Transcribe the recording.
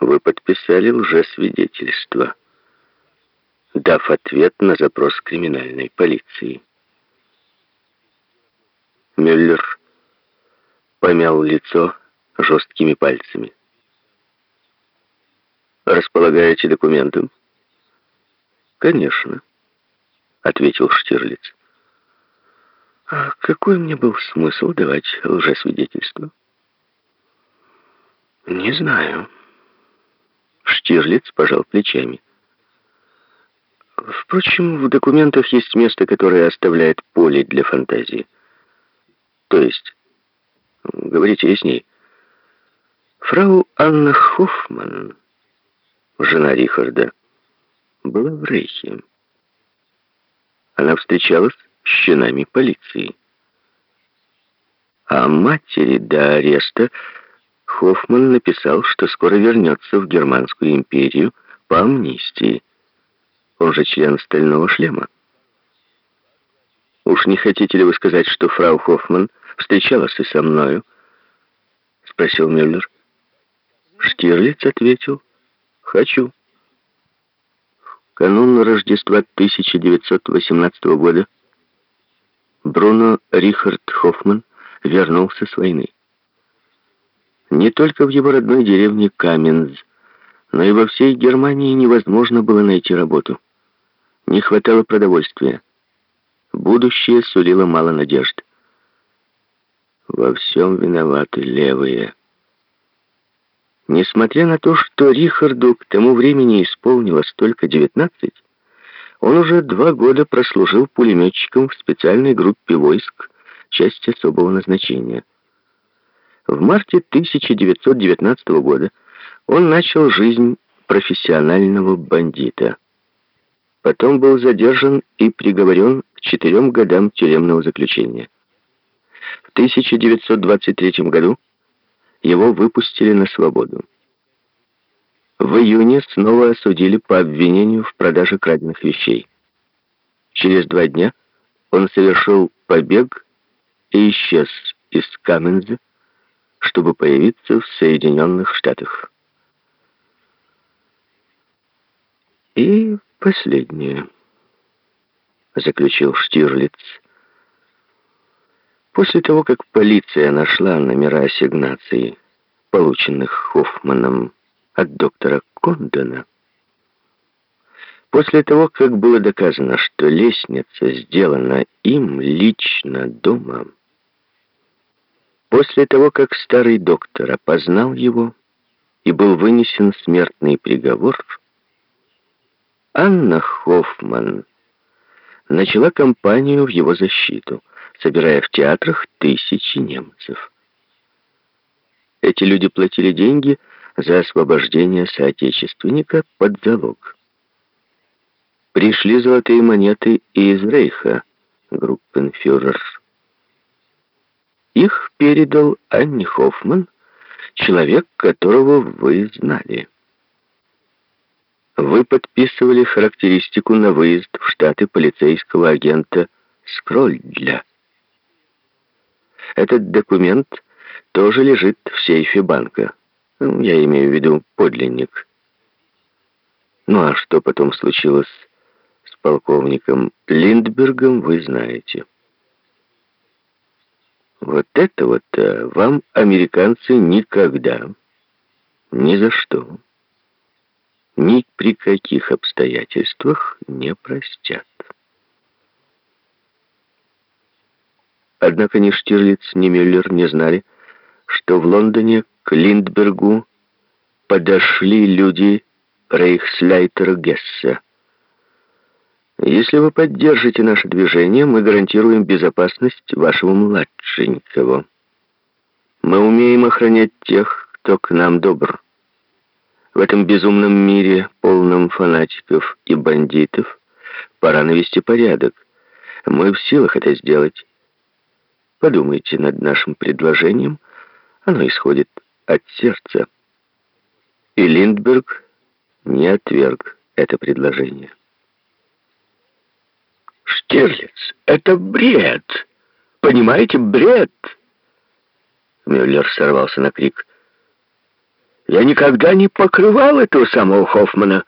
вы подписали лжесвидетельство, дав ответ на запрос криминальной полиции. Мюллер помял лицо жесткими пальцами. «Располагаете документом?» «Конечно», — ответил Штирлиц. «А какой мне был смысл давать лжесвидетельство?» «Не знаю». Штирлиц пожал плечами. Впрочем, в документах есть место, которое оставляет поле для фантазии. То есть, говорите ясней, фрау Анна Хоффман, жена Рихарда, была в Рейхе. Она встречалась с чинами полиции. А матери до ареста Хоффман написал, что скоро вернется в Германскую империю по амнистии. Он же член стального шлема. «Уж не хотите ли вы сказать, что фрау Хоффман встречалась и со мною?» — спросил Мюллер. Штирлиц ответил, «Хочу». Канун Рождества 1918 года Бруно Рихард Хоффман вернулся с войны. Не только в его родной деревне Каменз, но и во всей Германии невозможно было найти работу. Не хватало продовольствия. Будущее сулило мало надежд. Во всем виноваты левые. Несмотря на то, что Рихарду к тому времени исполнилось только 19, он уже два года прослужил пулеметчиком в специальной группе войск части особого назначения. В марте 1919 года он начал жизнь профессионального бандита. Потом был задержан и приговорен к четырем годам тюремного заключения. В 1923 году его выпустили на свободу. В июне снова осудили по обвинению в продаже краденных вещей. Через два дня он совершил побег и исчез из Каменза, чтобы появиться в Соединенных Штатах. И последнее, заключил Штирлиц. После того, как полиция нашла номера ассигнаций, полученных Хоффманом от доктора Кондона, после того, как было доказано, что лестница сделана им лично дома, после того, как старый доктор опознал его и был вынесен смертный приговор, Анна Хоффман начала кампанию в его защиту — собирая в театрах тысячи немцев. Эти люди платили деньги за освобождение соотечественника под залог. Пришли золотые монеты и из Рейха, группенфюрер. Их передал Анни Хоффман, человек, которого вы знали. Вы подписывали характеристику на выезд в Штаты полицейского агента Скрольдля. Этот документ тоже лежит в сейфе банка. Ну, я имею в виду подлинник. Ну а что потом случилось с полковником Линдбергом, вы знаете. Вот это вот -то вам американцы никогда, ни за что, ни при каких обстоятельствах не простят. Однако ни Штирлиц, ни Мюллер не знали, что в Лондоне к Линдбергу подошли люди Рейхсляйтера Гесса. Если вы поддержите наше движение, мы гарантируем безопасность вашего младшенького. Мы умеем охранять тех, кто к нам добр. В этом безумном мире, полном фанатиков и бандитов, пора навести порядок. Мы в силах это сделать. Подумайте над нашим предложением. Оно исходит от сердца. И Линдберг не отверг это предложение. «Штирлиц, это бред! Понимаете, бред!» Мюллер сорвался на крик. Я никогда не покрывал этого самого Хоффмана.